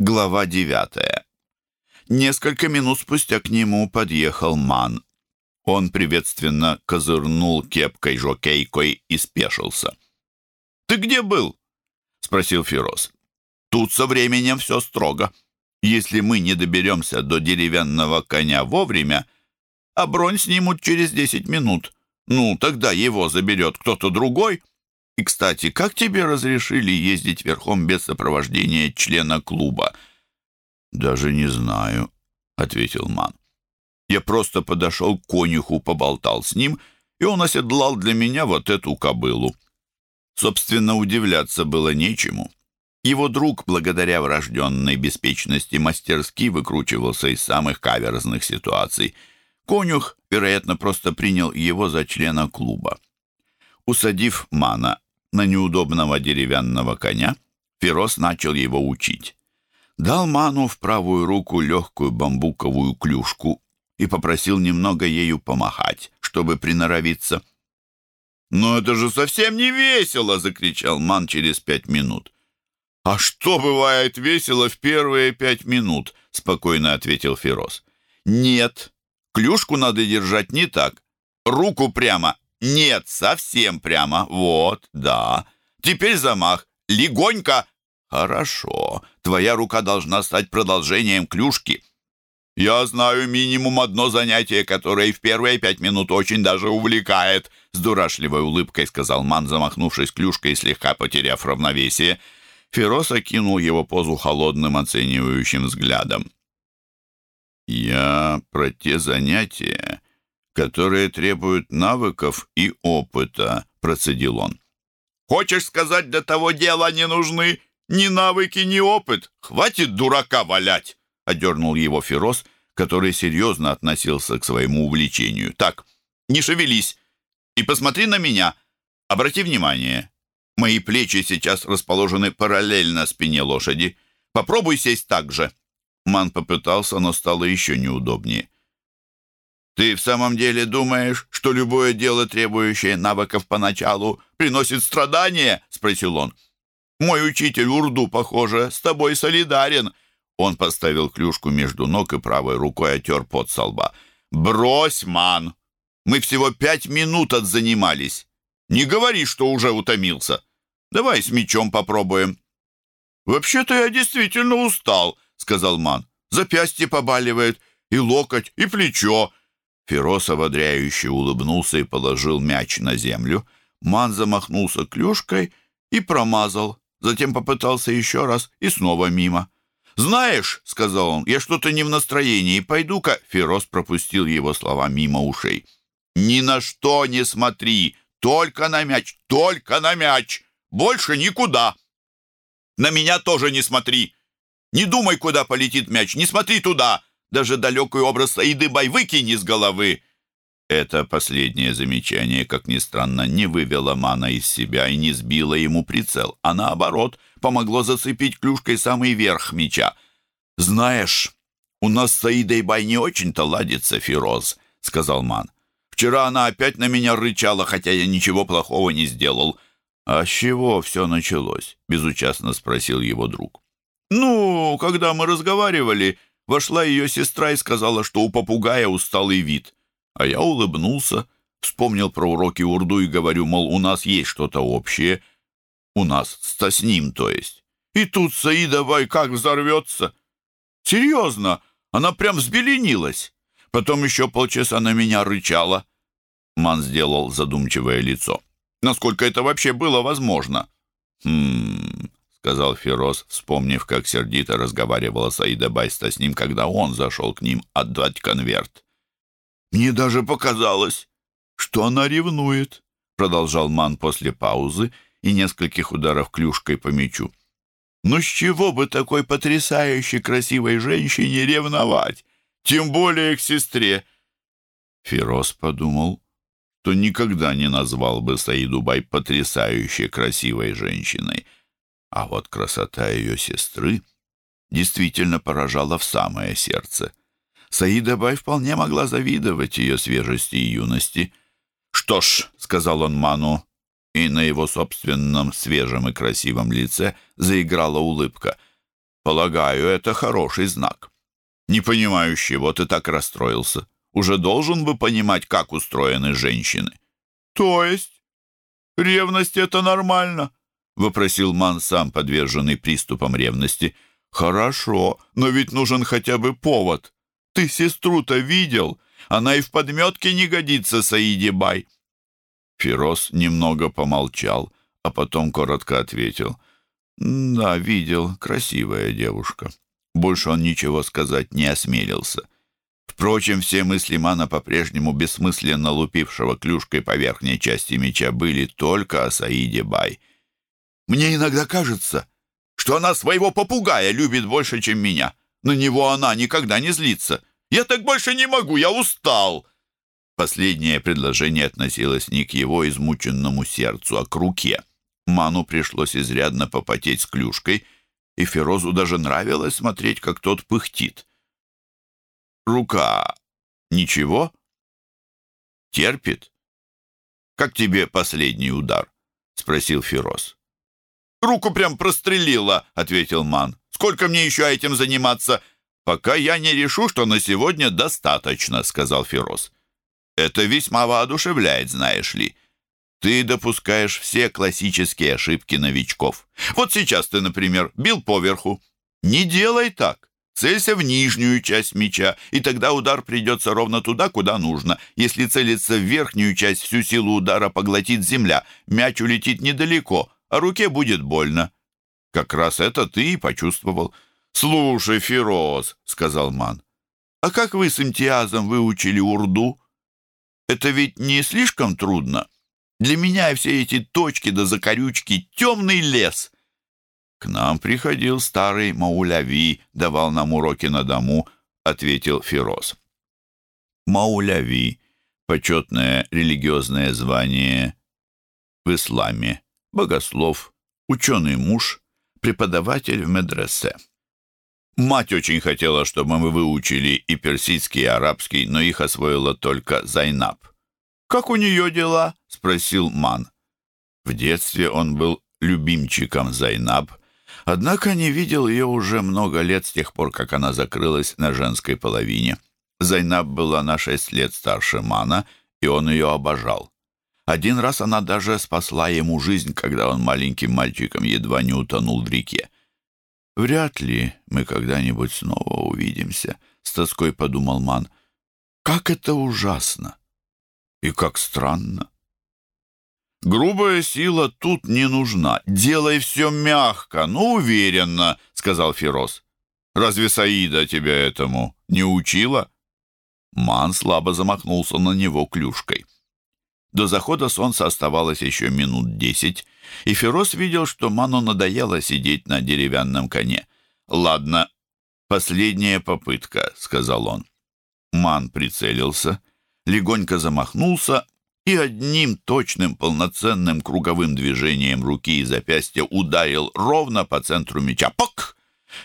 Глава девятая. Несколько минут спустя к нему подъехал Ман. Он приветственно козырнул кепкой-жокейкой и спешился. «Ты где был?» — спросил Фирос. «Тут со временем все строго. Если мы не доберемся до деревянного коня вовремя, а бронь снимут через десять минут, ну, тогда его заберет кто-то другой. И, кстати, как тебе разрешили ездить верхом без сопровождения члена клуба?» «Даже не знаю», — ответил Ман. Я просто подошел к конюху, поболтал с ним, и он оседлал для меня вот эту кобылу. Собственно, удивляться было нечему. Его друг, благодаря врожденной беспечности, мастерски выкручивался из самых каверзных ситуаций. Конюх, вероятно, просто принял его за члена клуба. Усадив Мана на неудобного деревянного коня, Фирос начал его учить. Дал Ману в правую руку легкую бамбуковую клюшку и попросил немного ею помахать, чтобы приноровиться. «Но это же совсем не весело!» — закричал Ман через пять минут. «А что бывает весело в первые пять минут?» — спокойно ответил Фирос. «Нет, клюшку надо держать не так. Руку прямо. Нет, совсем прямо. Вот, да. Теперь замах. Легонько. Хорошо. Твоя рука должна стать продолжением клюшки. «Я знаю минимум одно занятие, которое в первые пять минут очень даже увлекает», с дурашливой улыбкой сказал Ман, замахнувшись клюшкой и слегка потеряв равновесие. Ферос окинул его позу холодным оценивающим взглядом. «Я про те занятия, которые требуют навыков и опыта», процедил он. «Хочешь сказать, для того дела не нужны ни навыки, ни опыт? Хватит дурака валять!» одернул его Фероз, который серьезно относился к своему увлечению. «Так, не шевелись и посмотри на меня. Обрати внимание, мои плечи сейчас расположены параллельно спине лошади. Попробуй сесть так же». Ман попытался, но стало еще неудобнее. «Ты в самом деле думаешь, что любое дело, требующее навыков поначалу, приносит страдания?» — спросил он. «Мой учитель Урду, похоже, с тобой солидарен». Он поставил клюшку между ног и правой рукой отер пот со лба. «Брось, ман! Мы всего пять минут отзанимались. Не говори, что уже утомился. Давай с мечом попробуем». «Вообще-то я действительно устал», — сказал ман. «Запястье побаливает, и локоть, и плечо». Ферос ободряюще улыбнулся и положил мяч на землю. Ман замахнулся клюшкой и промазал. Затем попытался еще раз и снова мимо. «Знаешь», — сказал он, — «я что-то не в настроении. Пойду-ка...» Ферос пропустил его слова мимо ушей. «Ни на что не смотри! Только на мяч! Только на мяч! Больше никуда! На меня тоже не смотри! Не думай, куда полетит мяч! Не смотри туда! Даже далекий образ Саиды Бай выкини с головы!» Это последнее замечание, как ни странно, не вывело Мана из себя и не сбило ему прицел, а наоборот, помогло зацепить клюшкой самый верх меча. «Знаешь, у нас с Саидой Бай не очень-то ладится, Фироз», — сказал Ман. «Вчера она опять на меня рычала, хотя я ничего плохого не сделал». «А с чего все началось?» — безучастно спросил его друг. «Ну, когда мы разговаривали, вошла ее сестра и сказала, что у попугая усталый вид». А я улыбнулся, вспомнил про уроки урду и говорю, мол, у нас есть что-то общее. У нас с ним, то есть. И тут Саидовай как взорвется. Серьезно, она прям взбеленилась. Потом еще полчаса на меня рычала. Ман сделал задумчивое лицо. Насколько это вообще было возможно? «Хм...» — сказал Фероз, вспомнив, как сердито разговаривала Саида Байста с ним, когда он зашел к ним отдать конверт. «Мне даже показалось, что она ревнует», — продолжал Ман после паузы и нескольких ударов клюшкой по мячу. «Ну с чего бы такой потрясающей красивой женщине ревновать? Тем более к сестре!» Фирос подумал, что никогда не назвал бы Саидубай потрясающей красивой женщиной. А вот красота ее сестры действительно поражала в самое сердце. Саида Бай вполне могла завидовать ее свежести и юности. «Что ж», — сказал он Ману, и на его собственном свежем и красивом лице заиграла улыбка. Полагаю, это хороший знак. Не понимаю, с чего ты так расстроился. Уже должен бы понимать, как устроены женщины. То есть? Ревность — это нормально? Вопросил Ман, сам подверженный приступам ревности. Хорошо, но ведь нужен хотя бы повод. Ты сестру-то видел? Она и в подметке не годится, Саиди Бай. Фирос немного помолчал, а потом коротко ответил. «Да, видел, красивая девушка». Больше он ничего сказать не осмелился. Впрочем, все мысли Мана, по-прежнему бессмысленно лупившего клюшкой по верхней части меча, были только о Саиде Бай. «Мне иногда кажется, что она своего попугая любит больше, чем меня. На него она никогда не злится. Я так больше не могу, я устал!» Последнее предложение относилось не к его измученному сердцу, а к руке. Ману пришлось изрядно попотеть с клюшкой, и Ферозу даже нравилось смотреть, как тот пыхтит. «Рука ничего? Терпит? Как тебе последний удар?» — спросил Фероз. «Руку прям прострелила», — ответил Ман. «Сколько мне еще этим заниматься?» «Пока я не решу, что на сегодня достаточно», — сказал Фероз. Это весьма воодушевляет, знаешь ли. Ты допускаешь все классические ошибки новичков. Вот сейчас ты, например, бил поверху. Не делай так. Целься в нижнюю часть мяча, и тогда удар придется ровно туда, куда нужно. Если целиться в верхнюю часть, всю силу удара поглотит земля. Мяч улетит недалеко, а руке будет больно. Как раз это ты и почувствовал. «Слушай, Фироз», — сказал Ман, — «а как вы с имтиазом выучили урду?» Это ведь не слишком трудно. Для меня все эти точки да закорючки — темный лес. К нам приходил старый Мауляви, давал нам уроки на дому, — ответил Фироз. Мауляви — почетное религиозное звание в исламе, богослов, ученый муж, преподаватель в медресе. Мать очень хотела, чтобы мы выучили и персидский, и арабский, но их освоила только Зайнаб. «Как у нее дела?» — спросил Ман. В детстве он был любимчиком Зайнаб, однако не видел ее уже много лет с тех пор, как она закрылась на женской половине. Зайнаб была на шесть лет старше Мана, и он ее обожал. Один раз она даже спасла ему жизнь, когда он маленьким мальчиком едва не утонул в реке. «Вряд ли мы когда-нибудь снова увидимся», — с тоской подумал Ман. «Как это ужасно! И как странно!» «Грубая сила тут не нужна. Делай все мягко, но уверенно», — сказал Фероз. «Разве Саида тебя этому не учила?» Ман слабо замахнулся на него клюшкой. До захода солнца оставалось еще минут десять, и Фероз видел, что Ману надоело сидеть на деревянном коне. «Ладно, последняя попытка», — сказал он. Ман прицелился, легонько замахнулся и одним точным полноценным круговым движением руки и запястья ударил ровно по центру мяча. Пок!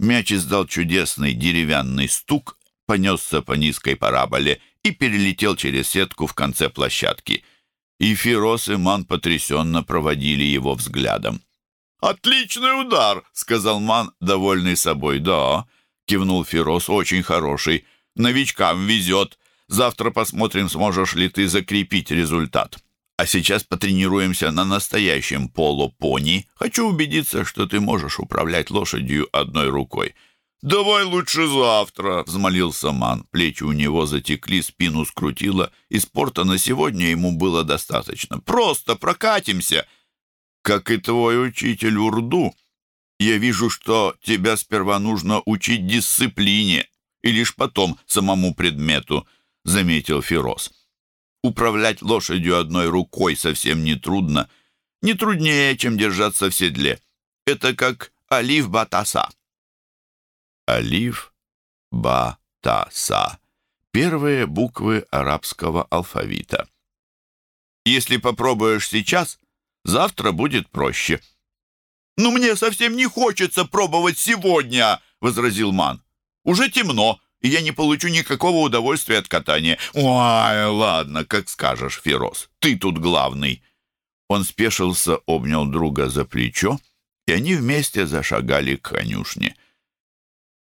Мяч издал чудесный деревянный стук, понесся по низкой параболе и перелетел через сетку в конце площадки — и Фирос и Ман потрясенно проводили его взглядом. «Отличный удар!» — сказал Ман, довольный собой. «Да», — кивнул Фирос, — «очень хороший. Новичкам везет. Завтра посмотрим, сможешь ли ты закрепить результат. А сейчас потренируемся на настоящем полупони. Хочу убедиться, что ты можешь управлять лошадью одной рукой». «Давай лучше завтра», — взмолился Ман. Плечи у него затекли, спину скрутило, и спорта на сегодня ему было достаточно. «Просто прокатимся!» «Как и твой учитель Урду, я вижу, что тебя сперва нужно учить дисциплине, и лишь потом самому предмету», — заметил Фироз. «Управлять лошадью одной рукой совсем не трудно. Не труднее, чем держаться в седле. Это как Алиф Батаса». Алиф, Ба, Та, Са. Первые буквы арабского алфавита. Если попробуешь сейчас, завтра будет проще. «Но мне совсем не хочется пробовать сегодня», — возразил Ман. «Уже темно, и я не получу никакого удовольствия от катания». «Ой, ладно, как скажешь, Фероз, ты тут главный». Он спешился, обнял друга за плечо, и они вместе зашагали к конюшне.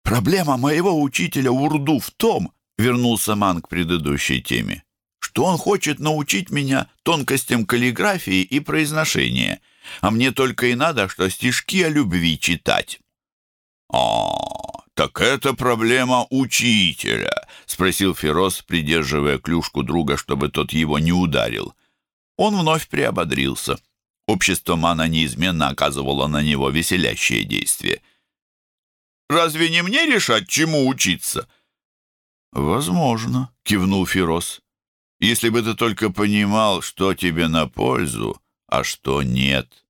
Проблема моего учителя Урду в том, вернулся Ман к предыдущей теме, что он хочет научить меня тонкостям каллиграфии и произношения, а мне только и надо, что стишки о любви читать. «А, так это проблема учителя», — спросил Фероз, придерживая клюшку друга, чтобы тот его не ударил. Он вновь приободрился. Общество Мана неизменно оказывало на него веселящее действие. «Разве не мне решать, чему учиться?» «Возможно», — кивнул Фирос. «Если бы ты только понимал, что тебе на пользу, а что нет».